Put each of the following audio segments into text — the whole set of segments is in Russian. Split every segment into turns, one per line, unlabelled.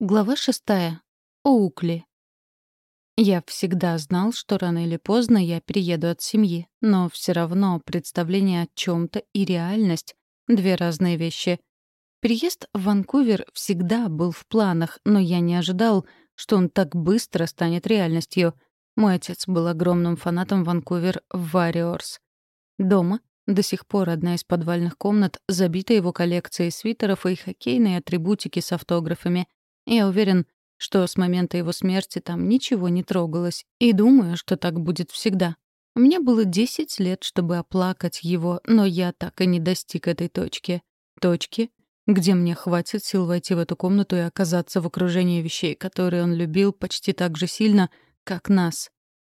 Глава шестая. Оукли. Я всегда знал, что рано или поздно я перееду от семьи, но все равно представление о чем-то и реальность — две разные вещи. Переезд в Ванкувер всегда был в планах, но я не ожидал, что он так быстро станет реальностью. Мой отец был огромным фанатом Ванкувер Warriors. Дома до сих пор одна из подвальных комнат забита его коллекцией свитеров и хоккейной атрибутики с автографами — я уверен, что с момента его смерти там ничего не трогалось, и думаю, что так будет всегда. Меня было 10 лет, чтобы оплакать его, но я так и не достиг этой точки. Точки, где мне хватит сил войти в эту комнату и оказаться в окружении вещей, которые он любил почти так же сильно, как нас.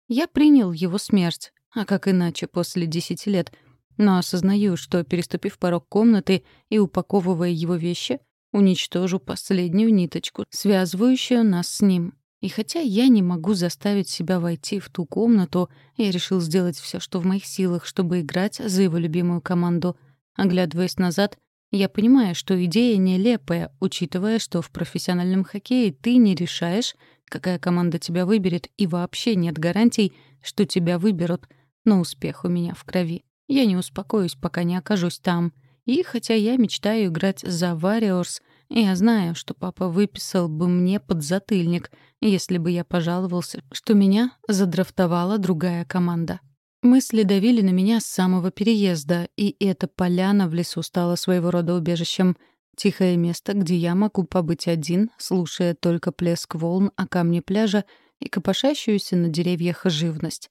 Я принял его смерть, а как иначе после 10 лет, но осознаю, что, переступив порог комнаты и упаковывая его вещи, уничтожу последнюю ниточку, связывающую нас с ним. И хотя я не могу заставить себя войти в ту комнату, я решил сделать все, что в моих силах, чтобы играть за его любимую команду. Оглядываясь назад, я понимаю, что идея нелепая, учитывая, что в профессиональном хоккее ты не решаешь, какая команда тебя выберет, и вообще нет гарантий, что тебя выберут. Но успех у меня в крови. Я не успокоюсь, пока не окажусь там. И хотя я мечтаю играть за Warriors, я знаю, что папа выписал бы мне подзатыльник, если бы я пожаловался, что меня задрафтовала другая команда. Мысли давили на меня с самого переезда, и эта поляна в лесу стала своего рода убежищем. Тихое место, где я могу побыть один, слушая только плеск волн о камне пляжа и копошащуюся на деревьях живность.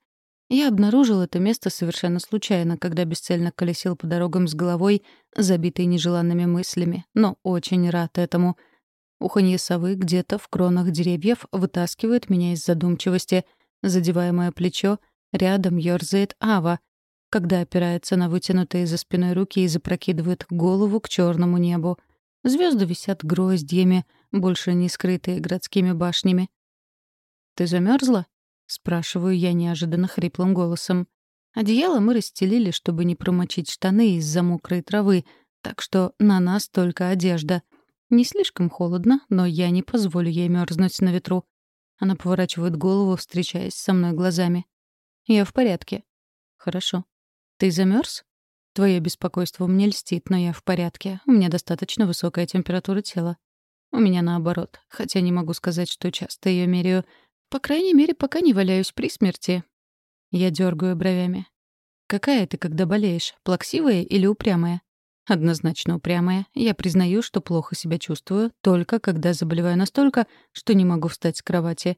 Я обнаружил это место совершенно случайно, когда бесцельно колесил по дорогам с головой, забитой нежеланными мыслями, но очень рад этому. Уханье совы где-то в кронах деревьев вытаскивает меня из задумчивости. Задевая мое плечо, рядом ёрзает Ава, когда опирается на вытянутые за спиной руки и запрокидывает голову к черному небу. Звезды висят гроздьями, больше не скрытые городскими башнями. «Ты замерзла? — спрашиваю я неожиданно хриплым голосом. Одеяло мы расстелили, чтобы не промочить штаны из-за мокрой травы, так что на нас только одежда. Не слишком холодно, но я не позволю ей мерзнуть на ветру. Она поворачивает голову, встречаясь со мной глазами. «Я в порядке». «Хорошо. Ты замерз? Твое беспокойство мне льстит, но я в порядке. У меня достаточно высокая температура тела. У меня наоборот, хотя не могу сказать, что часто ее меряю. По крайней мере, пока не валяюсь при смерти. Я дергаю бровями. Какая ты, когда болеешь? Плаксивая или упрямая? Однозначно упрямая. Я признаю, что плохо себя чувствую, только когда заболеваю настолько, что не могу встать с кровати.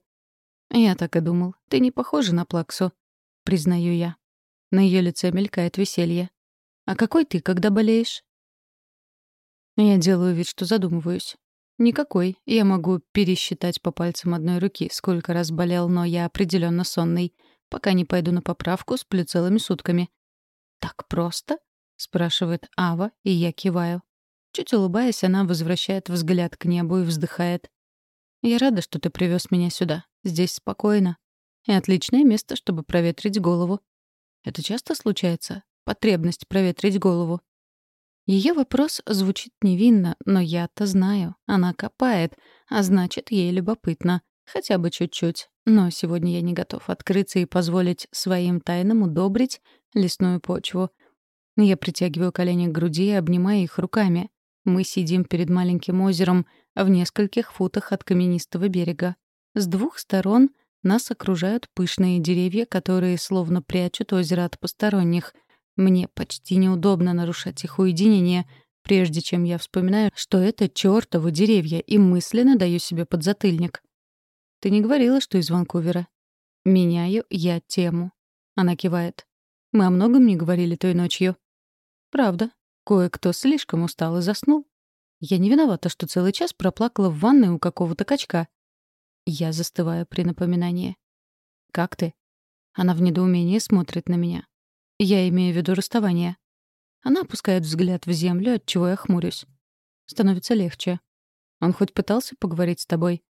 Я так и думал. Ты не похожа на Плаксу. Признаю я. На ее лице мелькает веселье. А какой ты, когда болеешь? Я делаю вид, что задумываюсь. Никакой. Я могу пересчитать по пальцам одной руки, сколько раз болел, но я определенно сонный. Пока не пойду на поправку, сплю целыми сутками. «Так просто?» — спрашивает Ава, и я киваю. Чуть улыбаясь, она возвращает взгляд к небу и вздыхает. «Я рада, что ты привез меня сюда. Здесь спокойно. И отличное место, чтобы проветрить голову. Это часто случается? Потребность проветрить голову. Ее вопрос звучит невинно, но я-то знаю. Она копает, а значит, ей любопытно. Хотя бы чуть-чуть. Но сегодня я не готов открыться и позволить своим тайнам удобрить лесную почву. Я притягиваю колени к груди и обнимаю их руками. Мы сидим перед маленьким озером в нескольких футах от каменистого берега. С двух сторон нас окружают пышные деревья, которые словно прячут озеро от посторонних — мне почти неудобно нарушать их уединение, прежде чем я вспоминаю, что это чёртовы деревья, и мысленно даю себе подзатыльник. «Ты не говорила, что из Ванкувера?» «Меняю я тему». Она кивает. «Мы о многом не говорили той ночью». «Правда. Кое-кто слишком устал и заснул. Я не виновата, что целый час проплакала в ванной у какого-то качка». Я застываю при напоминании. «Как ты?» Она в недоумении смотрит на меня. Я имею в виду расставание. Она опускает взгляд в землю, от чего я хмурюсь. Становится легче. Он хоть пытался поговорить с тобой?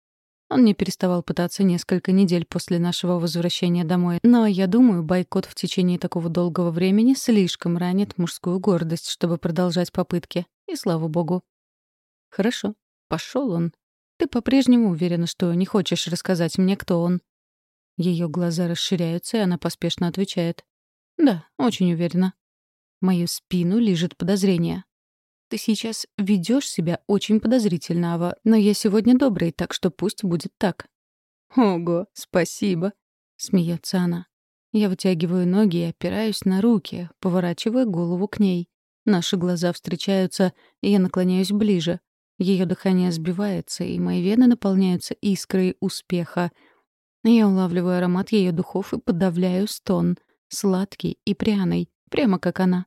Он не переставал пытаться несколько недель после нашего возвращения домой, но, я думаю, бойкот в течение такого долгого времени слишком ранит мужскую гордость, чтобы продолжать попытки. И слава богу. Хорошо. Пошел он. Ты по-прежнему уверена, что не хочешь рассказать мне, кто он?» Ее глаза расширяются, и она поспешно отвечает. «Да, очень уверена». Мою спину лежит подозрение. «Ты сейчас ведешь себя очень подозрительно, Ава, но я сегодня добрый, так что пусть будет так». «Ого, спасибо», — смеется она. Я вытягиваю ноги и опираюсь на руки, поворачивая голову к ней. Наши глаза встречаются, и я наклоняюсь ближе. Ее дыхание сбивается, и мои вены наполняются искрой успеха. Я улавливаю аромат ее духов и подавляю стон. Сладкий и пряный, прямо как она.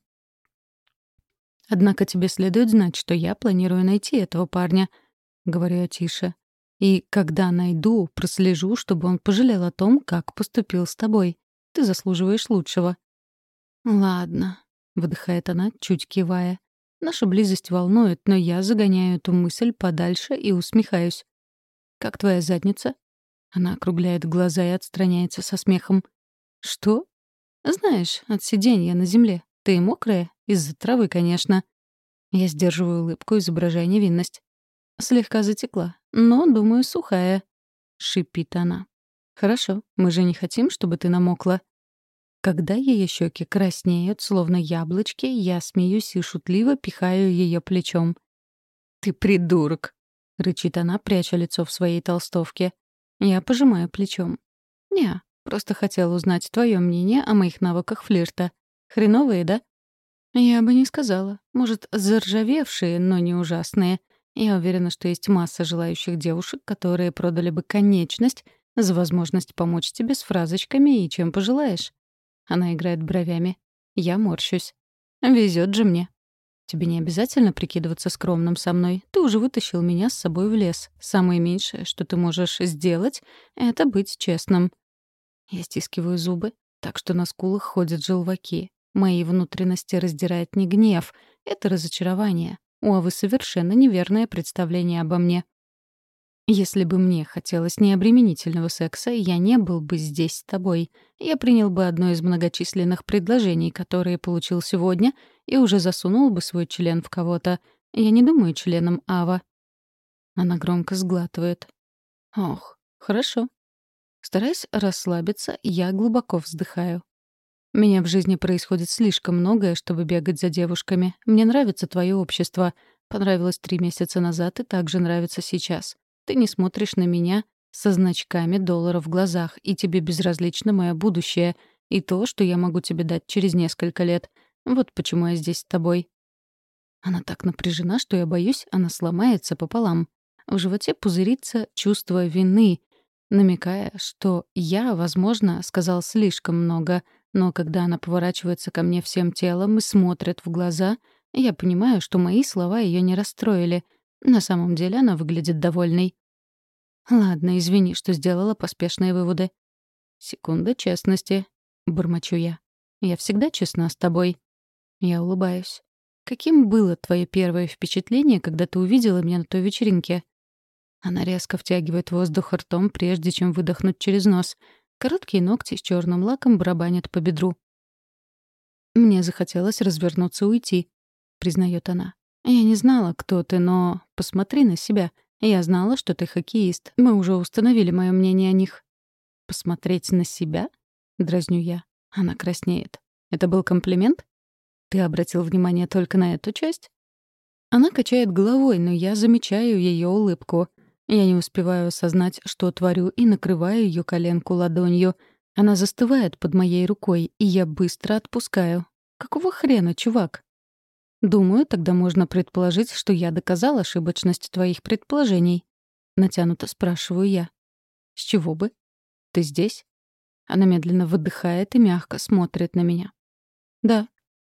«Однако тебе следует знать, что я планирую найти этого парня», — говорю тише. «И когда найду, прослежу, чтобы он пожалел о том, как поступил с тобой. Ты заслуживаешь лучшего». «Ладно», — выдыхает она, чуть кивая. Наша близость волнует, но я загоняю эту мысль подальше и усмехаюсь. «Как твоя задница?» Она округляет глаза и отстраняется со смехом. «Что?» «Знаешь, от сиденья на земле. Ты мокрая? Из-за травы, конечно». Я сдерживаю улыбку, изображая невинность. Слегка затекла, но, думаю, сухая. Шипит она. «Хорошо, мы же не хотим, чтобы ты намокла». Когда ее щеки краснеют, словно яблочки, я смеюсь и шутливо пихаю ее плечом. «Ты придурок!» — рычит она, пряча лицо в своей толстовке. Я пожимаю плечом. «Не, просто хотела узнать твое мнение о моих навыках флирта. Хреновые, да?» «Я бы не сказала. Может, заржавевшие, но не ужасные. Я уверена, что есть масса желающих девушек, которые продали бы конечность за возможность помочь тебе с фразочками и чем пожелаешь. Она играет бровями. Я морщусь. Везет же мне. Тебе не обязательно прикидываться скромным со мной. Ты уже вытащил меня с собой в лес. Самое меньшее, что ты можешь сделать, — это быть честным. Я стискиваю зубы, так что на скулах ходят желваки. Мои внутренности раздирает не гнев, это разочарование. У Авы совершенно неверное представление обо мне. Если бы мне хотелось необременительного секса, я не был бы здесь с тобой. Я принял бы одно из многочисленных предложений, которые получил сегодня, и уже засунул бы свой член в кого-то. Я не думаю членом Ава. Она громко сглатывает. Ох, хорошо. Стараясь расслабиться, я глубоко вздыхаю. Меня в жизни происходит слишком многое, чтобы бегать за девушками. Мне нравится твое общество. Понравилось три месяца назад и также нравится сейчас. Ты не смотришь на меня со значками доллара в глазах, и тебе безразлично мое будущее и то, что я могу тебе дать через несколько лет. Вот почему я здесь с тобой». Она так напряжена, что я боюсь, она сломается пополам. В животе пузырится чувство вины, намекая, что я, возможно, сказал слишком много, но когда она поворачивается ко мне всем телом и смотрит в глаза, я понимаю, что мои слова ее не расстроили. На самом деле она выглядит довольной. Ладно, извини, что сделала поспешные выводы. Секунда честности. Бормочу я. Я всегда честна с тобой. Я улыбаюсь. Каким было твое первое впечатление, когда ты увидела меня на той вечеринке? Она резко втягивает воздух ртом, прежде чем выдохнуть через нос. Короткие ногти с черным лаком барабанят по бедру. Мне захотелось развернуться и уйти, признает она. Я не знала, кто ты, но посмотри на себя. Я знала, что ты хоккеист. Мы уже установили мое мнение о них. Посмотреть на себя? Дразню я. Она краснеет. Это был комплимент? Ты обратил внимание только на эту часть? Она качает головой, но я замечаю ее улыбку. Я не успеваю осознать, что творю, и накрываю ее коленку ладонью. Она застывает под моей рукой, и я быстро отпускаю. Какого хрена, чувак? Думаю, тогда можно предположить, что я доказал ошибочность твоих предположений. Натянуто спрашиваю я. С чего бы? Ты здесь? Она медленно выдыхает и мягко смотрит на меня. Да,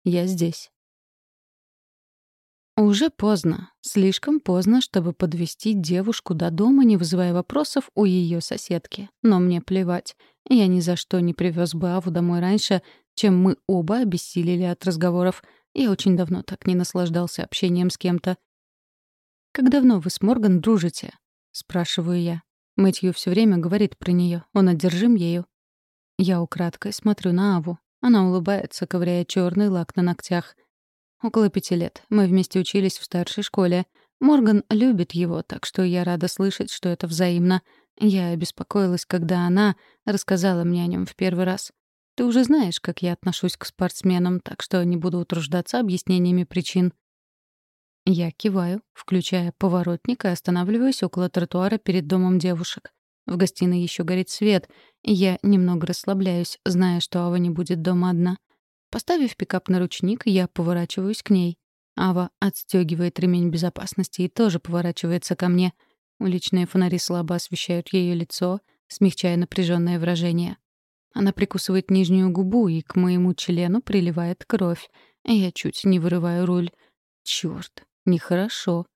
я здесь. Уже поздно, слишком поздно, чтобы подвести девушку до дома, не вызывая вопросов у ее соседки. Но мне плевать. Я ни за что не привез бы Аву домой раньше, чем мы оба обессилели от разговоров — я очень давно так не наслаждался общением с кем-то. «Как давно вы с Морган дружите?» — спрашиваю я. Мэтью все время говорит про нее. Он одержим ею. Я украдкой смотрю на Аву. Она улыбается, ковыряя черный лак на ногтях. Около пяти лет. Мы вместе учились в старшей школе. Морган любит его, так что я рада слышать, что это взаимно. Я беспокоилась, когда она рассказала мне о нем в первый раз. Ты уже знаешь, как я отношусь к спортсменам, так что не буду утруждаться объяснениями причин. Я киваю, включая поворотник и останавливаюсь около тротуара перед домом девушек. В гостиной еще горит свет, и я немного расслабляюсь, зная, что Ава не будет дома одна. Поставив пикап на ручник, я поворачиваюсь к ней. Ава отстегивает ремень безопасности и тоже поворачивается ко мне. Уличные фонари слабо освещают ее лицо, смягчая напряженное выражение. Она прикусывает нижнюю губу, и к моему члену приливает кровь. Я чуть не вырываю руль. Черт, нехорошо.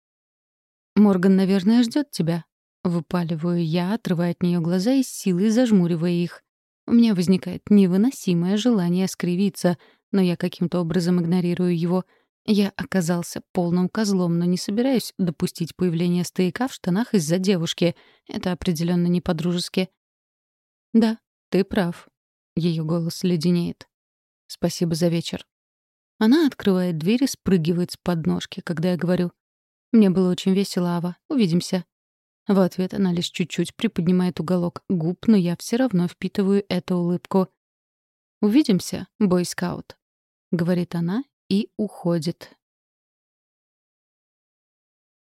«Морган, наверное, ждет тебя», Выпаливаю я, отрывая от нее глаза и с силой зажмуривая их. У меня возникает невыносимое желание скривиться, но я каким-то образом игнорирую его. Я оказался полным козлом, но не собираюсь допустить появления стояка в штанах из-за девушки. Это определенно не по-дружески. «Да, ты прав». Ее голос леденеет. «Спасибо за вечер». Она открывает дверь и спрыгивает с подножки, когда я говорю. «Мне было очень весело, Ава. Увидимся». В ответ она лишь чуть-чуть приподнимает уголок губ, но я все равно впитываю эту улыбку. «Увидимся, бойскаут», — говорит она и уходит.